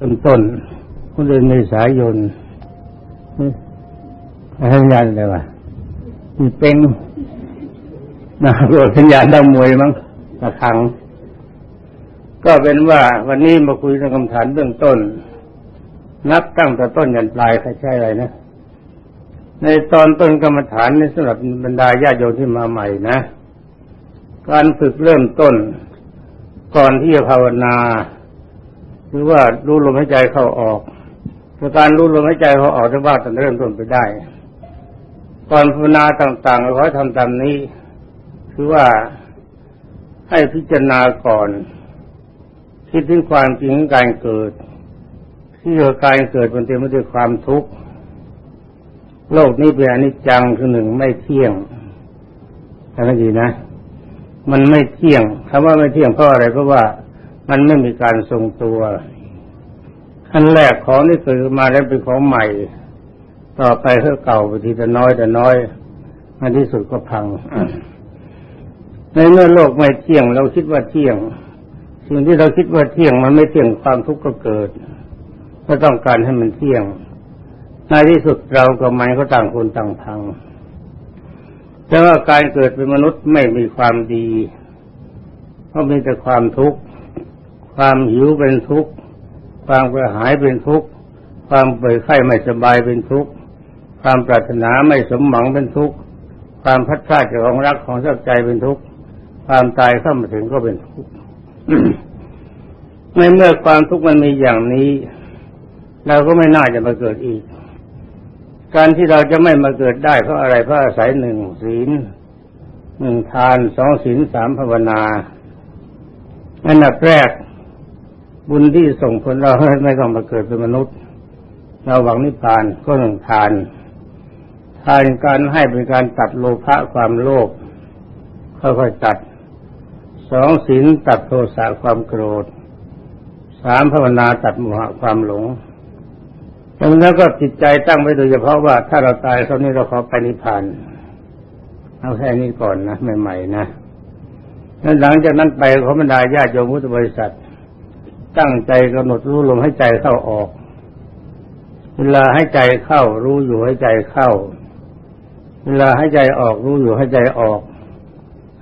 ต้นต้นคุณเดือนเมษายนสัญญาณอะไรวะมีเป็นนะโรสัญญาณดาวมวยมั้งตะคังก็เป็นว่าวันนี้มาคุยเรื่องคำถามเบื้องต้น นับตั้งแต่ต้นยันปลายใช่อะไรนะ ในตอนต้นกรรมฐานในสำหรับบรรดาญาโยมที่มาใหม่นะ การฝึกเริ่มต้น ก่อนที่จะภาวนา หรือว่ารู้ลมหายใจเข้าออกการรู้ลมหายใจเขาออกจะว่าตั้งเริ่มต้นไปได้ก่อนภาวนาต่างๆเราทำตามนี้ คือว่าให้พิจารณาก่อน คิดถึงความจริงของการเกิด ที่การเกิดมันเต็มไปด้วยความทุกข์โลกนี้เป็นอนิจจังคือหนึ่งไม่เที่ยงทำให้ดีนะ มันไม่เที่ยงคำว่าไม่เที่ยงเพราะอะไรเพราะว่า มันไม่มีการทรงตัวขั้นแรกของที่เกิดมาแล้วเป็นของใหม่ ต่อไปก็เก่าไปทีแต่น้อยแต่น้อยอันที่สุดก็พังในเมื่อโลกไม่เที่ยง เราคิดว่าเที่ยง สิ่งที่เราคิดว่าเที่ยงมันไม่เที่ยงความทุกข์ก็เกิดก็ต้องการให้มันเที่ยง ในที่สุดเรากับมันก็ต่างคนต่างพังแต่ว่าการเกิดเป็นมนุษย์ไม่มีความดีเพราะมีแต่ความทุกข์ ความหิวเป็นทุกข์ ความกระหายเป็นทุกข์ ความเปื่อยไข้ไม่สบายเป็นทุกข์ ความปรารถนาไม่สมหวังเป็นทุกข์ ความพัดพลาดจากของรักของชอบใจเป็นทุกข์ ความตายเข้ามาถึงก็เป็นทุกข์ ในเมื่อความทุกข์มันมีอย่างนี้เราก็ไม่น่าจะมาเกิดอีก การที่เราจะไม่มาเกิดได้เพราะอะไรเพราะอาศัยหนึ่งศีลหนึ่งทานสองศีลสามภาวนาอันดับแรก บุญที่ส่งผลเราให้ไม่ต้องมาเกิดเป็นมนุษย์ เราหวังนิพพานก็หนึ่งทาน ทานการให้เป็นการตัดโลภะความโลภค่อยๆตัดสองศีลตัดโทสะความโกรธสามภาวนาตัดโมหะความหลงแล้วก็จิตใจตั้งไว้โดยเฉพาะว่าถ้าเราตายเท่านี้เราขอไปนิพพานเอาแค่นี้ก่อนนะใหม่ๆนะแล้วหลังจากนั้นไปขอบรรดาญาติโยมพุทธบริษัท ตั้งใจกำหนดรู้ลมให้ใจเข้าออก เวลาให้ใจเข้ารู้อยู่ให้ใจเข้า เวลาให้ใจออกรู้อยู่ให้ใจออก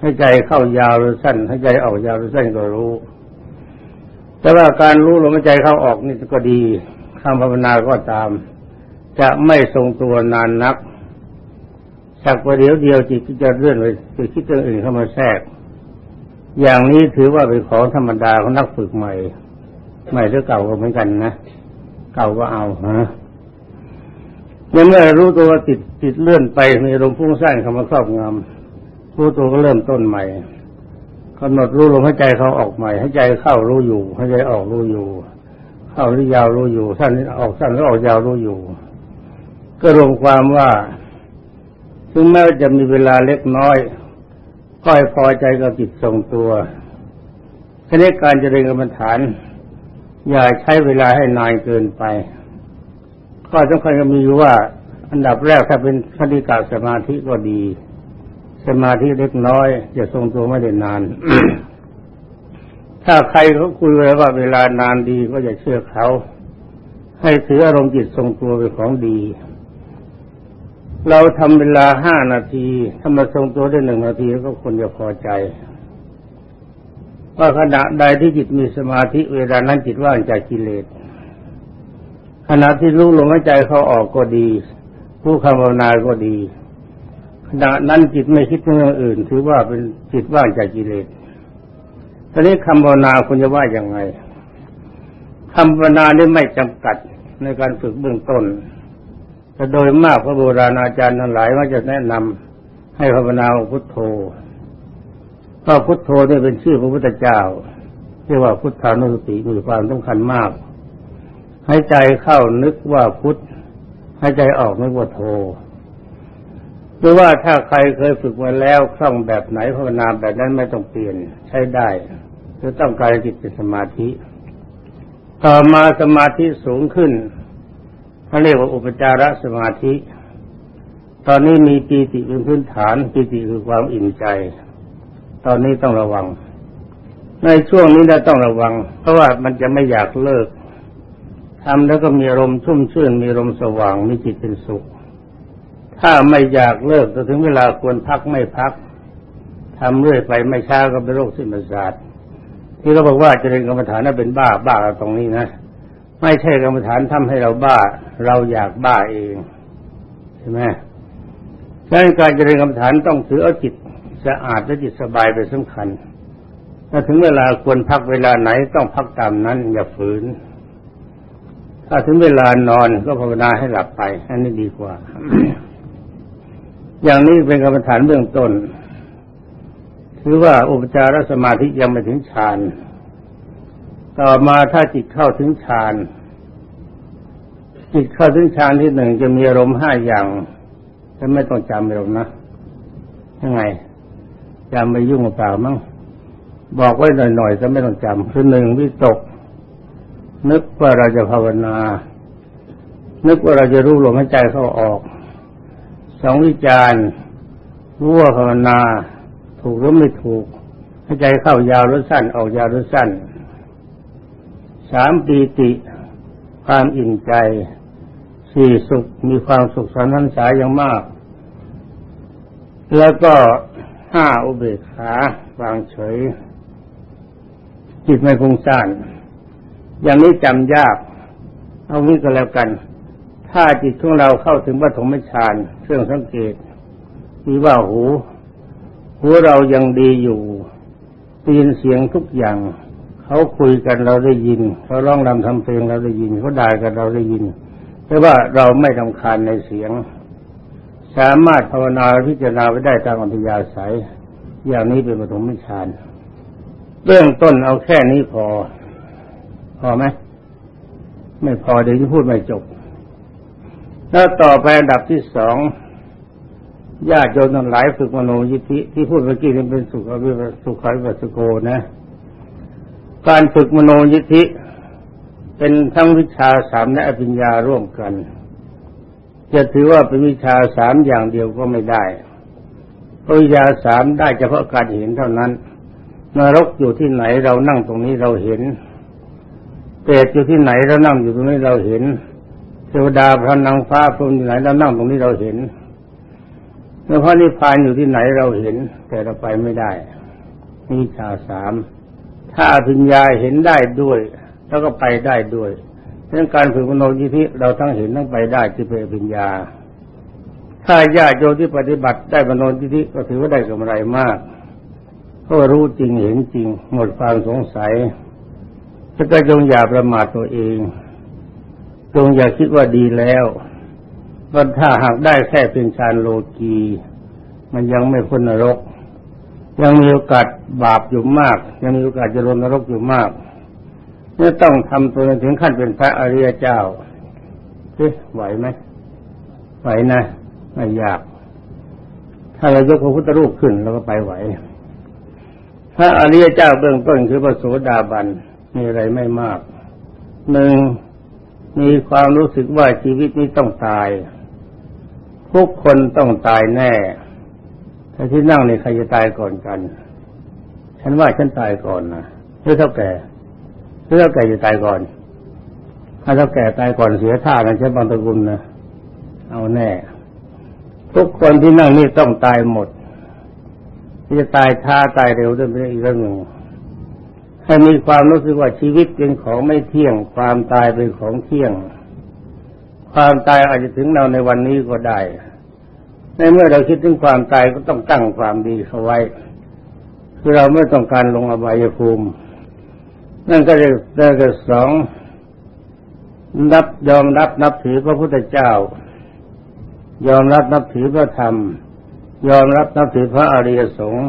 ให้ใจเข้ายาวหรือสั้น ให้ใจออกยาวหรือสั้นก็รู้ แต่ว่าการรู้ลมหายใจเข้าออกนี่ก็ดีคำภาวนาก็ตาม จะไม่ทรงตัวนานนักสักประเดี๋ยวเดียวจิตจะเลื่อนไปไปคิดเรื่องอื่นเข้ามาแทรก อย่างนี้ถือว่าเป็นของธรรมดาของนักฝึกใหม่ ใหม่หรือเก่าก็เหมือนกันนะ เก่าก็เอาฮะเมื่อรู้ตัวติดติดเลื่อนไปมีลมพุ่งสร้างคำว่าครอบงำรู้ตัวก็เริ่มต้นใหม่กำหนดรู้ลมหายใจเขาออกใหม่ให้ใจเข้ารู้อยู่ให้ใจออกรู้อยู่ เข้าหรือยาวรู้อยู่สั้นออกสั้นหรือออกยาวรู้อยู่ ก็รวมความว่าถึงแม้จะมีเวลาเล็กน้อยก็ให้พอใจกับจิตทรงตัวทีนี้การจะเรียนกรรมฐาน อย่าใช้เวลาให้นานเกินไปก็สำคัญก็มีว่า อันดับแรกถ้าเป็นคติกาสมาธิก็ดี สมาธิเล็กน้อยจะทรงตัวไม่ได้นาน ถ้าใครเขาคุยไว้ว่าเวลานานดีก็อย่าเชื่อเขา ให้ถืออารมณ์จิตทรงตัวเป็นของดี เราทำเวลาห้านาทีถ้ามาทรงตัวได้หนึ่งนาทีก็คนจะพอใจ ว่าขณะใดที่จิตมีสมาธิเวลานั้นจิตว่างจากกิเลสขณะที่รู้ลมหายใจเขาออกก็ดีผู้คำภาวนาก็ดี ขณะนั้นจิตไม่คิดเรื่องอื่น ถือว่าเป็นจิตว่างจากกิเลสตอนนี้คำภาวนาคุณจะว่าอย่างไงคำภาวนานี่ไม่จำกัดในการฝึกเบื้องต้นแต่โดยมากพระโบราณอาจารย์ทั้งหลายมักจะแนะนำให้ภาวนาพุทโธ พระพุทโธนี่เป็นชื่อพระพุทธเจ้าเรียกว่าพุทธานุสติมีความสำคัญมาก ให้ใจเข้านึกว่าพุทธให้ใจออกนึกว่าโธหรือว่าถ้าใครเคยฝึกมาแล้วคล่องแบบไหนภาวนาแบบนั้นไม่ต้องเปลี่ยนใช้ได้จะต้องการจิตเป็นสมาธิ ต่อมาสมาธิสูงขึ้นเขาเรียกว่าอุปจารสมาธิ ตอนนี้มีปีติเป็นพื้นฐานปีติคือความอิ่มใจ ตอนนี้ต้องระวัง ในช่วงนี้เราต้องระวัง เพราะว่ามันจะไม่อยากเลิกทำแล้วก็มีอารมชุ่มชื่น มีอารมสว่าง มีจิตเป็นสุข ถ้าไม่อยากเลิกถึงเวลาควรพักไม่พักทำเรื่อยไปไม่ช้าก็เป็นโรคสิ้นประสาทที่เขาบอกว่าเจรียนกรรมฐานนั้นเป็นบ้าบ้าตรงนี้นะไม่ใช่กรรมฐานทำให้เราบ้า เราอยากบ้าเองใช่ไหมดังนั้นการเจริญกรรมฐานต้องถือเอาจิต สะอาดและจิตสบายเป็นสำคัญ ถ้าถึงเวลาควรพักเวลาไหนต้องพักตามนั้นอย่าฝืน ถ้าถึงเวลานอนก็ภาวนาให้หลับไป อันนี้ดีกว่า อย่างนี้เป็นกรรมฐานเบื้องต้นคือว่าอุปจารสมาธิยังไม่ถึงฌาน ต่อมาถ้าจิตเข้าถึงฌานจิตเข้าถึงฌานที่หนึ่งจะมีอารมณ์ห้าอย่างแต่ไม่ต้องจำไปหรอกนะยังไง จำไม่ยุ่งเปล่ามั้งบอกไว้หน่อยๆจะไม่ต้องจำคือหนึ่งวิตก นึกว่าเราจะภาวนา นึกว่าเราจะรู้ลมหายใจเข้าออกสองวิจารรู้ว่าภาวนา ถูกหรือไม่ถูกหายใจเข้ายาวหรือสั้น ออกยาวหรือสั้นสามปีติ ความอิ่มใจสี่สุขมีความสุขสันทันสายอย่างมาก แล้วก็ ห้าอุเบกขาวางเฉย จิตไม่ฟุ้งซ่าน อย่างนี้จำยาก เอางี้ก็แล้วกัน ถ้าจิตของเราเข้าถึงปฐมฌานเครื่องสังเกตมีว่าหู หูเรายังดีอยู่ได้ยินเสียงทุกอย่าง เขาคุยกันเราได้ยิน เขาร้องรำทำเพลงเราได้ยิน เขาด่ากันเราได้ยินแต่ว่าเราไม่ทำคาญในเสียง สามารถภาวนาพิจารณาไปได้ตามอัธยาศัย อย่างนี้เป็นปฐมฌานเรื่องต้นเอาแค่นี้พอ พอไหมไม่พอเดี๋ยวจะพูดไม่จบแล้วต่อไปอันดับที่สองญาติโยมทั้งหลายฝึกมโนยิธิที่พูดเมื่อกี้นี่เป็นสุขวิสุขวิปัสสโกนะ การฝึกมโนยิธิเป็นทั้งวิชาสามและอภิญญาร่วมกัน จะถือว่าเป็นวิชาสามอย่างเดียวก็ไม่ได้วิชาสามได้เฉพาะการเห็นเท่านั้น นรกอยู่ที่ไหนเรานั่งตรงนี้เราเห็นเปรตอยู่ที่ไหนเรานั่งอยู่ตรงนี้เราเห็น เทวดาพระนางฟ้าพรหมอยู่ไหนเรานั่งตรงนี้เราเห็นเมื่อพระนิพพานอยู่ที่ไหนเราเห็น แต่เราไปไม่ได้มีชาสามถ้าปัญญาเห็นได้ด้วย แล้วก็ไปได้ด้วย เรื่องการฝึกมโนยิธิเราทั้งเห็นทั้งไปได้ที่เป็นปัญญา ถ้าญาติโยที่ปฏิบัติได้มโนยิธิก็ถือว่าได้กำไรมากเพราะรู้จริงเห็นจริง หมดความสงสัยแล้วก็จงอย่าประมาทตัวเอง จงอย่าคิดว่าดีแล้วก็ถ้าหากได้แค่เป็นฌานโลกี มันยังไม่พ้นนรก ยังมีโอกาสบาปอยู่มาก ยังมีโอกาสจะลงนรกอยู่มาก เนี่ยต้องทำตัวถึงขั้นเป็นพระอริยเจ้าเอ๊ะไหวไหมไหวนะไม่ยาก ถ้าเรายกพระพุทธรูปขึ้นเราก็ไปไหว พระอริยเจ้าเบื้องต้นคือพระโสดาบันมีอะไรไม่มากหนึ่งมีความรู้สึกว่าชีวิตนี้ต้องตาย ทุกคนต้องตายแน่ถ้าที่นั่งนี่ใครจะตายก่อนกัน ฉันว่าฉันตายก่อนนะเพื่อเท่าแก่ เพื่อเท่าแก่จะตายก่อนถ้าเท่าแก่ตายก่อนเสียท่านะใช่บางตระกุลนะเอาแน่ ทุกคนที่นั่งนี่ต้องตายหมดที่จะตายช้าตายเร็วด้วยเป็นอีกเรื่องหนึ่งให้มีความรู้สึกว่าชีวิตเป็นของไม่เที่ยง ความตายเป็นของเที่ยง ความตายอาจจะถึงเราในวันนี้ก็ได้ ในเมื่อเราคิดถึงความตายก็ต้องตั้งความดีเขาไว้คือเราไม่ต้องการลงอบายภูมิ นั่นก็จะได้ก็สองนับยอมรับนับถือพระพุทธเจ้า ยอมรับนับถือพระธรรม ยอมรับนับถือพระอริยสงฆ์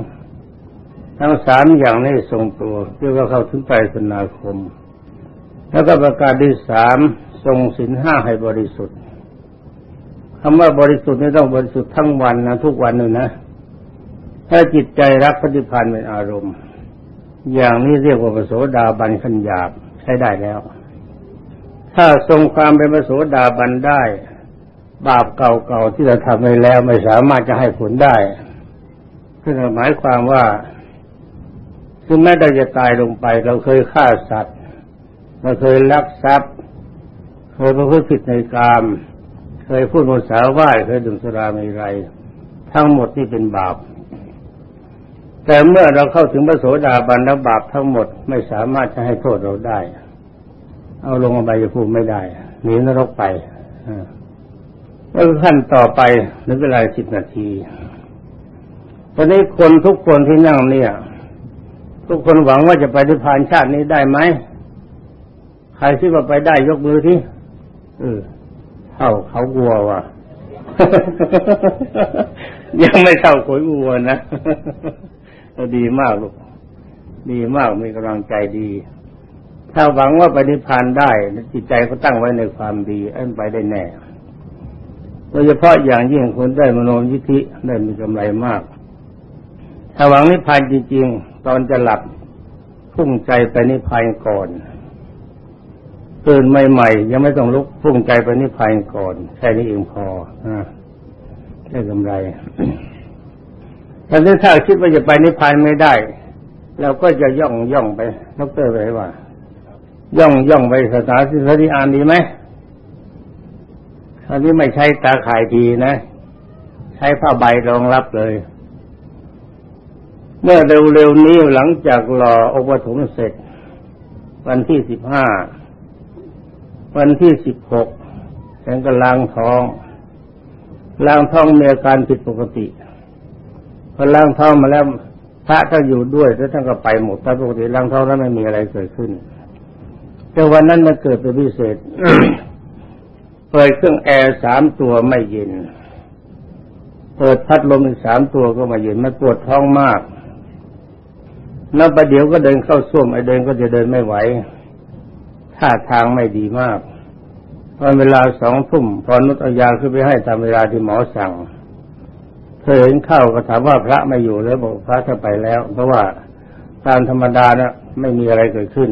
ทั้งสามอย่างนี้ทรงตัวเรียกว่าเข้าถึงไปสนาคม แล้วก็ประกาศที่สามทรงศีลห้าให้บริสุทธิ์คำว่าบริสุทธิ์ไม่ต้องบริสุทธิ์ทั้งวันนะทุกวันเลยนะ ถ้าจิตใจรักปฏิพันธ์เป็นอารมณ์ อย่างนี้เรียกว่าปโสดาบันขันหยาบใช้ได้แล้ว ถ้าทรงความเป็นปโสดาบันได้ บาปเก่าๆที่เราทำไปแล้วไม่สามารถจะให้ผลได้คือหมายความว่าคือแม้เราจะตายลงไป เราเคยฆ่าสัตว์ เราเคยลักทรัพย์ เคยประพฤติผิดในกาม เคยพูดภาษาว่าเคยดื่มสุราม่ไร ทั้งหมดนี่เป็นบาป แต่เมื่อเราเข้าถึงพระโสดาบันแล้วบาปทั้งหมดไม่สามารถจะให้โทษเราได้ เอาลงอบายภูมิไม่ได้หนีนรกไปแล้วขั้นต่อไปในเวลาสิบนาที ตอนนี้คนทุกคนที่นั่งเนี่ย ทุกคนหวังว่าจะไปที่พานชาตินี้ได้ไหมใครที่ว่าไปได้ยกมือที่เออเท่าเขากลัวว่ะยังไม่เท่าขยวัวนะ ดีมากลูก ดีมากมีกำลังใจดี ถ้าหวังว่าไปนิพพานได้จิตใจก็ตั้งไว้ในความดีอันไปได้แน่โดยเฉพาะอย่างยิ่งคนได้มโนยิธิได้มีกำไรมาก ถ้าหวังนิพพานจริงๆ ตอนจะหลับพุ่งใจไปนิพพานก่อนตื่นใหม่ๆยังไม่ต้องลุกพุ่งใจไปนิพพานก่อนแค่นี้เองพอได้กำไร แต่ถ้าคิดว่าจะไปนิพพานไม่ได้เราก็จะย่องย่องไปนกเตอร์ไปว่า ย่องย่องไปสถานที่สติอานดีไหมอันนี้ไม่ใช้ตาข่ายดีนะ ใช้ผ้าใบรองรับเลย เมื่อเร็วๆนี้หลังจากหล่ออุปถมเสร็จ วันที่สิบห้าวันที่สิบหกฉันก็ล้างท้องล้างท้องมีอาการผิดปกติ พอล้างท้องมาแล้วพระท่านอยู่ด้วยแล้วท่านก็ไปหมดแต่ปกติล้างท้องแล้วไม่มีอะไรเกิดขึ้น แต่วันนั้นมันเกิดเป็นพิเศษเปิดเครื่องแอร์สามตัวไม่เย็น เปิดพัดลมอีกสามตัวก็ไม่เย็นมันปวดท้องมากแล้วประเดี๋ยวก็เดินเข้าส้วมไอเดินก็จะเดินไม่ไหวท่าทางไม่ดีมากตอนเวลาสองทุ่มพอนุตยาขึ้นไปให้ตามเวลาที่หมอสั่ง เธอเห็นเข้าก็ถามว่าพระไม่อยู่แล้วบอกพระจะไปแล้ว เพราะว่าตามธรรมดานะไม่มีอะไรเกิดขึ้น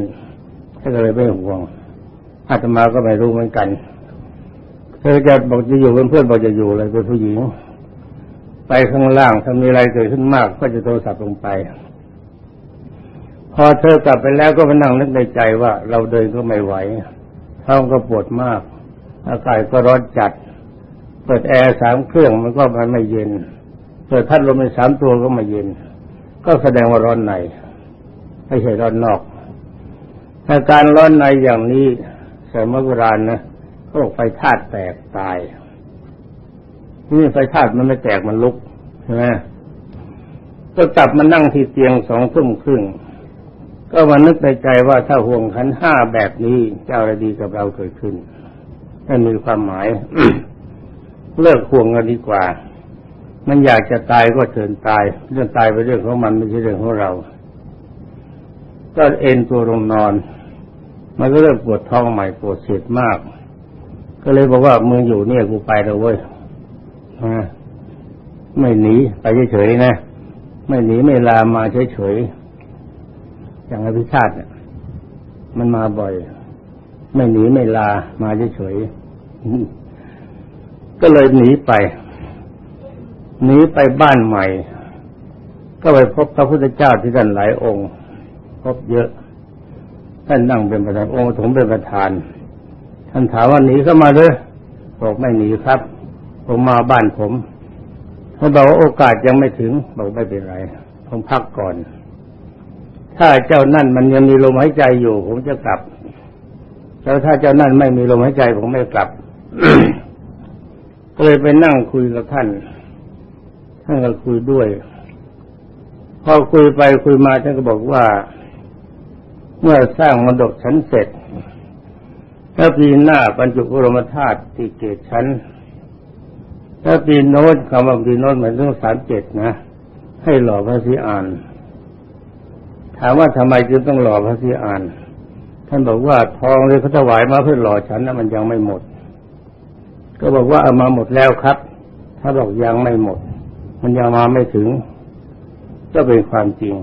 ท่านก็เลยไม่ห่วงอาตมาก็ไม่รู้เหมือนกันเธอจะบอกจะอยู่เป็นเพื่อนบอกจะอยู่เลยเป็นผู้หญิง ไปข้างล่างถ้ามีอะไรเกิดขึ้นมากก็จะโทรศัพท์ลงไป พอเธอกลับไปแล้วก็มานั่งนึกในใจว่า เราเดินก็ไม่ไหวท้องก็ปวดมาก อากาศก็ร้อนจัด เปิดแอร์สามเครื่องมันก็มันไม่เย็น เปิดพัดลมไปสามตัวก็ม่เย็น ก็แสดงว่าร้อนในไม่ใช่ร้อนนอกอาการร้อนในอย่างนี้สมัยโบราณนะเขาบอกไฟธาตุแตกตายนี่ไฟธาตุมันไม่แตกมันลุกใช่ไหมก็กลับมานั่งที่เตียงสองทุ่มครึ่ง ก็มานึกในใจว่าถ้าห่วงขันห้าแบบนี้เจ้าอะไรดีกับเราเกิดขึ้นนั่นมีความหมาย เลิกห่วงกันดีกว่า มันอยากจะตายก็เชิญตาย เรื่องตายเป็นเรื่องของมันไม่ใช่เรื่องของเรา ก็เอ็นตัวลงนอน มันก็เริ่มปวดท้องใหม่ปวดเสียดมาก ก็เลยบอกว่ามึงอยู่เนี่ยกูไปแล้วเว้ยไม่หนีไปเฉยๆนะ ไม่หนีไม่ลามาเฉยๆอย่างอภิชาติเนี่ยมันมาบ่อย ไม่หนีไม่ลามาเฉยๆก็เลยหนีไป หนีไปบ้านใหม่ ก็ไปพบพระพุทธเจ้าที่ท่านหลายองค์ พบเยอะ ท่านนั่งเป็นประธานองค์ถมเป็นประธาน ท่านถามว่าหนีเข้ามาเลยบอกไม่หนีครับ ผมมาบ้านผมเขาบอกว่าโอกาสยังไม่ถึง บอกไม่เป็นไรผมพักก่อน ถ้าเจ้านั่นมันยังมีลมหายใจอยู่ ผมจะกลับแล้วถ้าเจ้านั่นไม่มีลมหายใจผมไม่กลับก็เลยไปนั่งคุยกับท่าน ท่านก็คุยด้วย พอคุยไปคุยมาท่านก็บอกว่า เมื่อสร้างมรดกชั้นเสร็จถ้าปีหน้าบรรจุกรมธาตุที่เกตชั้นถ้าปีโน้นคำว่าปีโน้นหมายถึงสามเจ็ดนะ ให้หล่อพระสีอ่าน ถามว่าทำไมจึงต้องหล่อพระสีอาน ท่านบอกว่าทองเลยเขาถวายมาเพื่อหล่อฉันนะมันยังไม่หมด ก็บอกว่าเอามาหมดแล้วครับ ถ้าบอกยังไม่หมด มันยังมาไม่ถึง ก็เป็นความจริง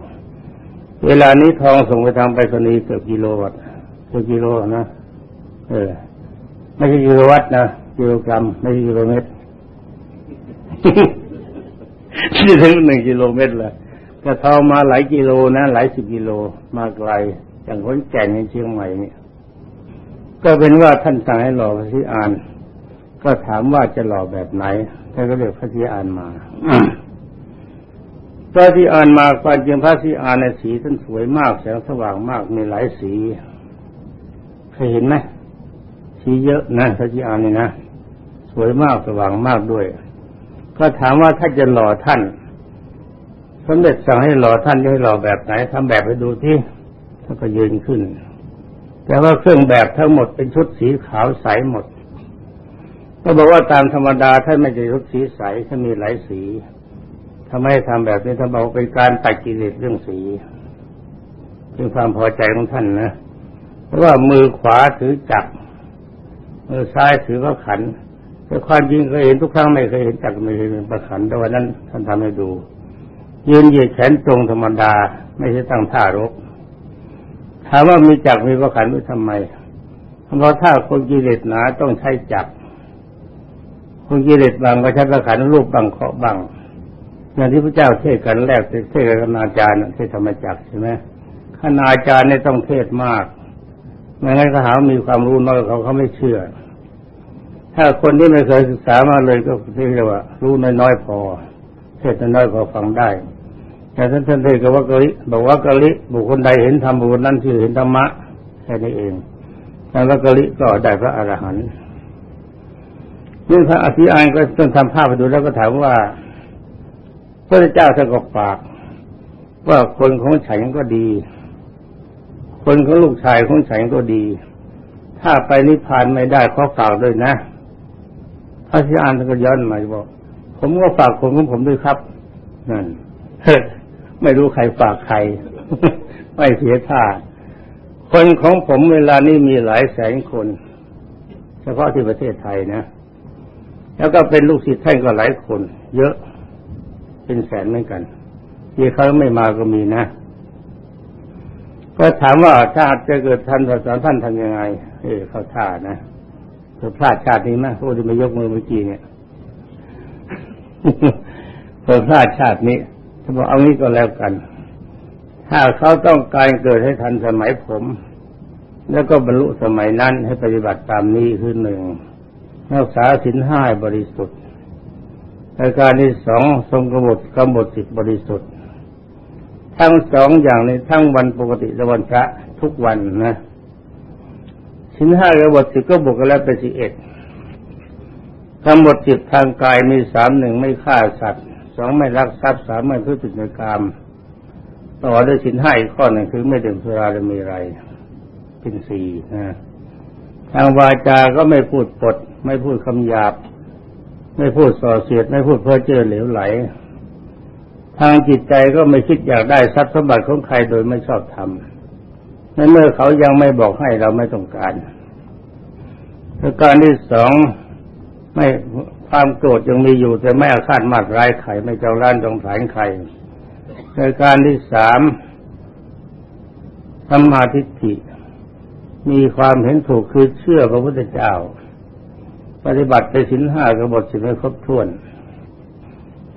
เวลานี้ทองส่งไปทางไปรษณีย์เกือบกิโลวัตเกือบกิโลนะเออ ไม่ใช่กิโลวัตนะกิโลกรัมไม่ใช่กิโลเมตรที่ถึงหนึ่งกิโลเมตรเลยกระทองมาหลายกิโลนะหลายสิบกิโลมาไกล อย่างคนแก่ในเชียงใหม่เนี่ย ก็เป็นว่าท่านสั่งให้หล่อพระศรีอาน ก็ถามว่าจะหล่อแบบไหนท่านก็เรียกพระศรีอานมา พระศรีอานมาความจริงพระศรีอานในสีท่านสวยมากแสงสว่างมากมีหลายสีเคยเห็นไหมสีเยอะนะพระศรีอานนี่นะสวยมากสว่างมากด้วย ก็ถามว่าถ้าจะหล่อท่านสมเด็จสั่งให้หล่อท่านจะให้หล่อแบบไหนทำแบบให้ดูที่ท่านก็ยืนขึ้น แต่ว่าเครื่องแบบทั้งหมดเป็นชุดสีขาวใสหมด ก็บอกว่าตามธรรมดาท่านไม่ใช่ชุดสีใสท่านมีหลายสีทำไมทำแบบนี้ท่านบอกเป็นการตัดกิเลสเรื่องสีเป็นความพอใจของท่านนะเพราะว่ามือขวาถือจักมือซ้ายถือพระขันแต่ความจริงเคยเห็นทุกครั้งไม่เคยเห็นจักรไม่เคยเห็นพระขันแต่วันนั้นท่านทำให้ดู ยืนเหยียดแขนตรงธรรมดา ไม่ใช่ตั้งท่ารบถามว่ามีจักมีประขันไว้ทำไมเพราะถ้าคนกิเลสหนาต้องใช้จัก คนกิเลสบางก็ใช้ประขันรูปบางเคาะบางอย่างที่พระเจ้าเทศกันแรกเทศกันอาจารย์เทศธรรมจักใช่ไหมขณาจารย์เนี่ยต้องเทศมากไม่งั้นก็หามีความรู้น้อยเขาเขาไม่เชื่อ ถ้าคนที่ไม่เคยศึกษามาเลยก็เรียกว่า รู้น้อยๆพอ เทศน้อยพอฟังได้แต่ท่านท่านเทศกับว่ากะลิบอกว่ากะลิบุคคลใดเห็นธรรมบุคคลนั้นชื่อเห็นธรรมะแค่นี้เองแล้วกะลิก็ได้พระอรหันต์ นี่พระอธิอานก็ต้องทำภาพไปดูแล้วก็ถามว่าพระเจ้าท่านก็ฝาก ว่าคนของฉันก็ดี คนของลูกชายของฉันก็ดี ถ้าไปนิพพานไม่ได้ขอฝากด้วยนะพระอธิอานท่านก็ย้อนมาบอก ผมก็ฝากคนของผมด้วยครับนั่นไม่รู้ใครฝากใคร ไม่เสียท่าคนของผมเวลานี้มีหลายแสนคน เฉพาะที่ประเทศไทยนะ แล้วก็เป็นลูกศิษย์ท่านก็หลายคน เยอะ เป็นแสนเหมือนกันที่เขาไม่มาก็มีนะ ก็ถามว่าถ้าจะเกิดท่านสอนท่านทำยังไง เออเขาท่านะเธอพลาดชาตินี้ไหมโอ้ที่มายกมือเมื่อกี้เนี่ยเธอพลาดชาตินี้ถ้าบอกเอางี้ก็แล้วกัน ถ้าเขาต้องการเกิดให้ทันสมัยผม แล้วก็บรรลุสมัยนั้นให้ปฏิบัติตามนี้คือหนึ่ง รักษาสินห้าบริสุทธิ์รายการที่สองทรงกำหนดกำหนดสิทธิบริสุทธิ์ ทั้งสองอย่างในทั้งวันปกติและวันพระทุกวันนะสินห้ากำหนดสิบก็บวกกันแล้วเป็นสิบเอ็ดกำหนดจิตทางกายมีสามหนึ่งไม่ฆ่าสัตว์สองไม่รักทรัพย์สามไม่พฤติกรรมต่อด้วยสินห้าอีกข้อหนึ่งคือไม่ดื่มสุราและมีไรเป็นสี่นะ ทางวาจาก็ไม่พูดปด ไม่พูดคำหยาบ ไม่พูดส่อเสียด ไม่พูดเพ้อเจ้อเหลวไหล ทางจิตใจก็ไม่คิดอยากได้ทรัพย์สมบัติของใครโดยไม่ชอบทำในเมื่อเขายังไม่บอกให้เราไม่ต้องการประการที่สองไม่ความโกรธยังมีอยู่แต่ไม่อาฆาตมาดร้ายใครไม่เจ้าร้านจงผานใครในการที่สามธรรมาทิฏฐิ มีความเห็นถูกคือเชื่อพระพุทธเจ้า ปฏิบัติไปสินห้ากบฏสินไม่ครบถ้วน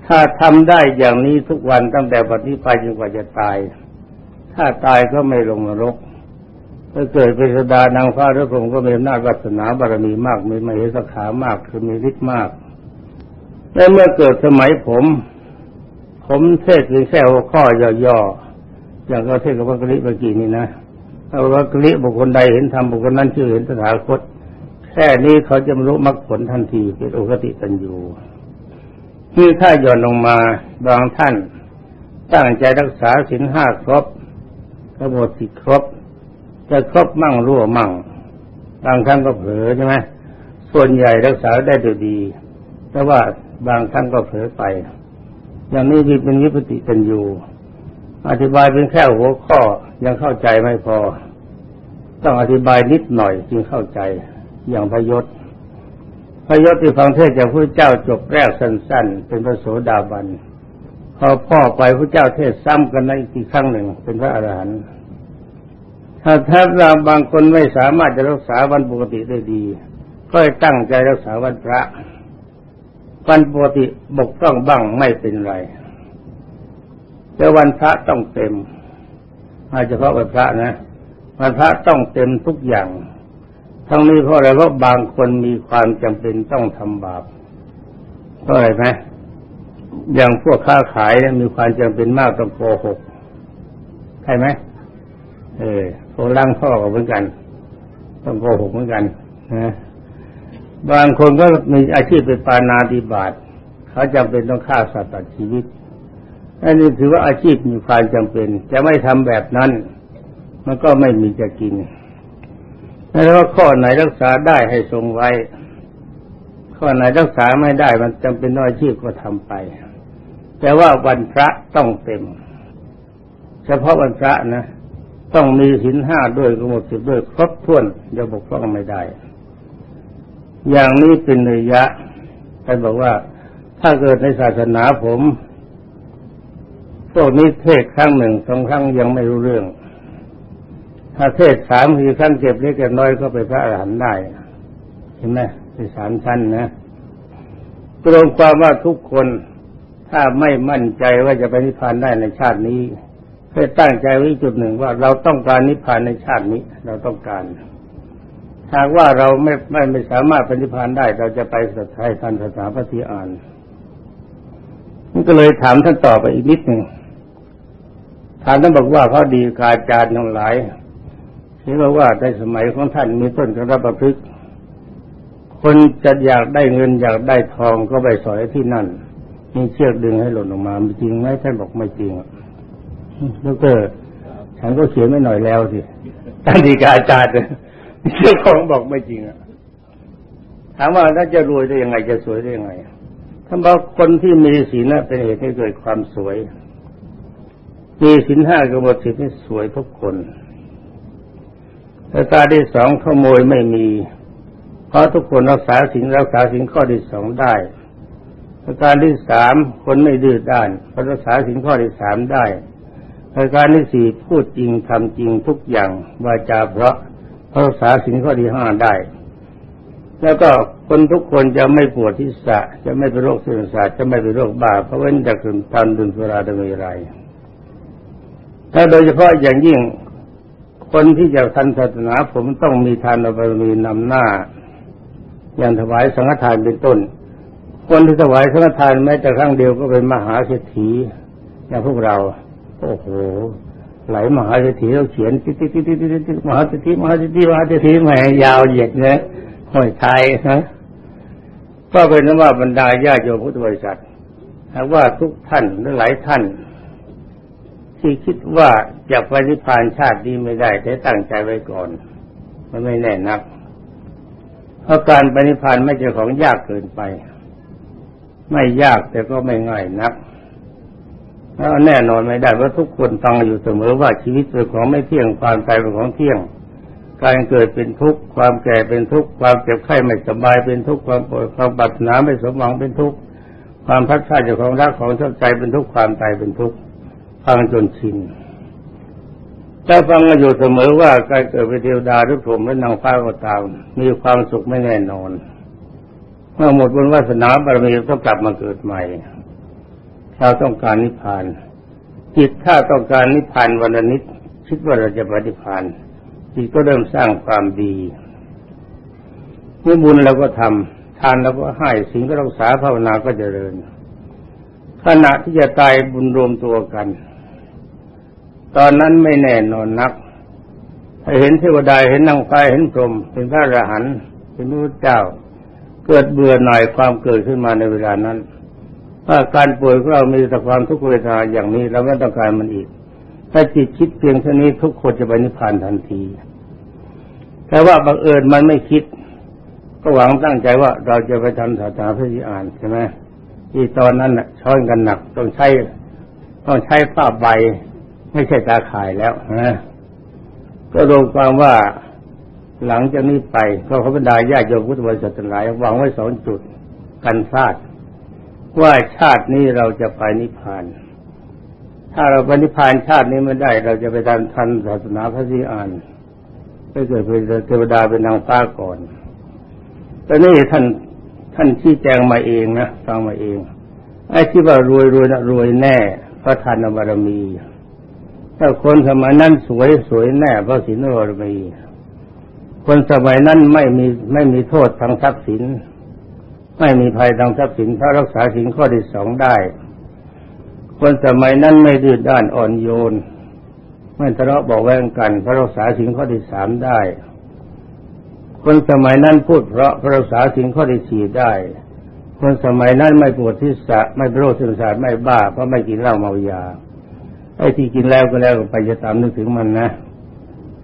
ถ้าทำได้อย่างนี้ทุกวันตั้งแต่ปฏิไปจนกว่าจะตาย ถ้าตายก็ไม่ลงนรกถ้าเกิดเป็นสดานางฟ้าหรือผมก็มีอำนาจวาสนาบารมีมากมีมเหสขามากคือมีฤทธิ์มาก และเมื่อเกิดสมัยผม ผมเทศเพียงแค่หัวข้อย่อๆอย่างเราเทศกับวัคคิเมื่อกี้นี้นะ ถ้าวัคคิบุคคลใดเห็นธรรมบุคคลนั้นชื่อเห็นสถาคต แค่นี้เขาจะรรลุมรรคผลทันทีเป็นโอกติตัญญูที่ถ้าย่อนลงมาบางท่านตั้งใจรักษาศีลห้าครบกระบฏสิครบ จะครบมั่งรั่วมั่ง บางครั้งก็เผลอใช่ไหมส่วนใหญ่รักษาได้โดยดี แต่ว่าบางครั้งก็เผลอไป อย่างนี้มีเป็นวิปติเป็นอยู่ อธิบายเป็นแค่หัวข้อยังเข้าใจไม่พอ ต้องอธิบายนิดหน่อยจึงเข้าใจอย่างพยศพยศที่ฟังเทศจากพระเจ้าจบแรกสั้น ๆ เป็นพระโสดาบันพอพ่อไปพระเจ้าเทศซ้ำกันในอีกครั้งหนึ่งเป็นพระอรหันต์ถ้าถ้าเราบางคนไม่สามารถจะรักษาวันปกติได้ดี ก็ตั้งใจรักษาวันพระวันปกติบกต้องบ้างไม่เป็นไร แต่วันพระต้องเต็มอาจจะเพราะวันพระนะวันพระต้องเต็มทุกอย่าง ทั้งนี้เพราะอะไรเพราะบางคนมีความจำเป็นต้องทำบาปเพราะอะไรไหมอย่างพวกค้าขายมีความจำเป็นมากต้องโกหกใช่ไหมเออโกล่างพ่อก็เหมือนกัน ต้องโกหกเหมือนกันนะบางคนก็มีอาชีพเป็นปานาติบาตเขาจำเป็นต้องฆ่าสัตว์ตัดชีวิต อันนี้ถือว่าอาชีพมีความจำเป็น จะไม่ทำแบบนั้น มันก็ไม่มีจะกินแล้วว่าข้อไหนรักษาได้ให้ทรงไว้ ข้อไหนรักษาไม่ได้มันจำเป็นต้องอาชีพก็ทำไป แต่ว่าวันพระต้องเต็ม เฉพาะวันพระนะ ต้องมีสินห้าด้วยกำหนดสิบด้วยครบถ้วนจะบกพร่องไม่ได้ อย่างนี้เป็นเนยะท่านบอกว่า ถ้าเกิดในศาสนาผม พวกนี้เทศครั้งหนึ่งสองครั้งยังไม่รู้เรื่อง ถ้าเทศสามสี่ครั้งเก็บเล็กเก็บน้อยก็ไปพระอรหันต์ได้เห็นไหมเป็นสามชั้นนะตรงความว่าทุกคนถ้าไม่มั่นใจว่าจะไปนิพพานได้ในชาตินี้ให้ตั้งใจไว้จุดหนึ่งว่าเราต้องการนิพพานในชาตินี้ เราต้องการหากว่าเราไม่ไม่ไม่สามารถปฏิพานได้ เราจะไปสัตย์ให้ท่านภาษาพระทีอ่านมันก็เลยถามท่านต่อไปอีกนิดหนึ่ง ท่านท่านบอกว่าเขาดีกาจารย์ทั้งหลายเห็นว่าในสมัยของท่านมีต้นกระประพฤกคนจะอยากได้เงินอยากได้ทองก็ไปสอยที่นั่น มีเชือกดึงให้หล่นออกมาจริงไหมท่านบอกไม่จริงแล้วก็ฉันก็เขียนไม่หน่อยแล้วสิท่านดีกาจารย์เจ้าของบอกไม่จริงอะถามว่าถ้าจะรวยได้ยังไงจะสวยได้ยังไงท่านบอกคนที่มีศีลเป็นเหตุให้เกิดความสวย มีศีลห้ากบฏสิบนี่สวยทุกคนประการที่สองขโมยไม่มี เพราะทุกคนรักษาสิ่งรักษาสิ่งข้อที่สองได้ประการที่สามคนไม่ดื้อด้านเพราะรักษาสิ่งข้อที่สามได้ประการที่สี่พูดจริงทำจริงทุกอย่างวาจาเพราะรักษาสิ่งข้อที่ห้าได้ แล้วก็คนทุกคนจะไม่ปวดที่สะจะไม่เป็นโรคเส้นประสาทจะไม่เป็นโรคบ้าเพราะเว้นจากการทำดุลสุราดมีไร ถ้าโดยเฉพาะอย่างยิ่งคนที่จะทันศาสนาผมต้องมีทานบารมีนำหน้า อย่างถวายสังฆทานเป็นต้น คนที่ถวายสังฆทานแม้แต่ครั้งเดียวก็เป็นมหาเศรษฐีอย่างพวกเรา โอ้โหไหลมหาเศรษฐีเราเขียนติดติดติดติดติดมหาเศรษฐีมหาเศรษฐีมหาเศรษฐีแหมยาวเหยียดเนี่ยห้อยไทยนะก็เป็นว่าบรรดาญาโยมพุทธบริษัทหากว่าทุกท่านหรือหลายท่าน ที่คิดว่าจะไปนิพพานชาตินี้ไม่ได้แต่ตั้งใจไว้ก่อน มันไม่แน่นัก เพราะการปนิพพานไม่ใช่ของยากเกินไป ไม่ยากแต่ก็ไม่ง่ายนักแล้วแน่นอนไม่ได้เพราะทุกคนฟังอยู่เสมอว่าชีวิตเป็นของไม่เที่ยงความตายเป็นของเที่ยง การเกิดเป็นทุกข์ความแก่เป็นทุกข์ความเจ็บไข้ไม่สบายเป็นทุกข์ความปวดความบัดหนาไม่สมหวังเป็นทุกข์ความพัดพลาดจากของรักของชอบใจเป็นทุกข์ความตายเป็นทุกข์ ฟังจนชินแต่ฟังมาอยู่เสมอว่าการเกิดเป็นเทวดาหรือผมและนางฟ้าก็ตามมีความสุขไม่แน่นอน เมื่อหมดบุญวาสนาบารมีต้องกลับมาเกิดใหม่เราต้องการนิพพาน จิตถ้าต้องการนิพพานวันนิดคิดว่าเราจะปฏิพานจิตก็เริ่มสร้างความดีเมื่อบุญเราก็ทำทานเราก็ให้สิ่งก็รักษาภาวนาก็เจริญขณะที่จะตายบุญรวมตัวกัน ตอนนั้นไม่แน่นอนนักเห็นเทวดาเห็นนางฟ้าเห็นพรหมเป็นพระอรหันต์เป็นพระเจ้า เกิดเบื่อหน่ายความเกิดขึ้นมาในเวลานั้นว่าการป่วยของเรามีแต่ความทุกข์เวทนาอย่างนี้เราไม่ต้องการมันอีก ถ้าจิตคิดเพียงเท่านี้ทุกคนจะไปนิพพานทันที แต่ว่าบังเอิญมันไม่คิด ก็หวังตั้งใจว่าเราจะไปทำศาสนาพระิอ่านใช่ไหมที่ตอนนั้นน่ะช้อนกันหนักต้องใช้ต้องใช้ผ้าใบ ไม่ใช่ตาข่ายแล้วนะก็รวมความว่าหลังจากนี้ไปก็ขบรรดาญาติโยมพุทธบริษัททั้งหลายหวังไว้สองจุดกันพลาดว่าชาตินี้เราจะไปนิพพาน ถ้าเราไปนิพพานชาตินี้ไม่ได้ เราจะไปทำทันศาสนาพระสีอานไปเกิดเป็นเทวดาเป็นนางฟ้าก่อนแต่นี่ท่านท่านชี้แจงมาเองนะฟังมาเองไอ้ที่ว่ารวยรวยนะรวยแน่พระทานบารมี ถ้าคนสมัยนั้นสวยสวยแน่พระศีลบารมีคนสมัยนั้นไม่มีไม่มีโทษทางทรัพย์สิน ไม่มีภัยทางทรัพย์สินเพราะรักษาสินข้อที่สองได้ คนสมัยนั้นไม่ดื้อด้านอ่อนโยน ไม่ทะเลาะบอกแว้งกันเพราะรักษาสินข้อที่สามได้ คนสมัยนั้นพูดเพราะพระรักษาสินข้อที่สี่ได้ คนสมัยนั้นไม่ปวดที่สะไม่โรคซึมศาสตร์ไม่บ้าเพราะไม่กินเหล้าเมายา ไอ้ที่กินแล้วก็แล้วไปจะตามนึกถึงมันนะ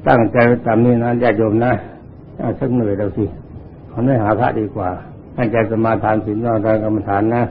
ตั้งใจตามนี้นะญาติโยมนะสักเหนื่อยเราสิขอให้หาพระดีกว่า ตั้งใจสมาทานศีลนอทานกรรมฐานนะ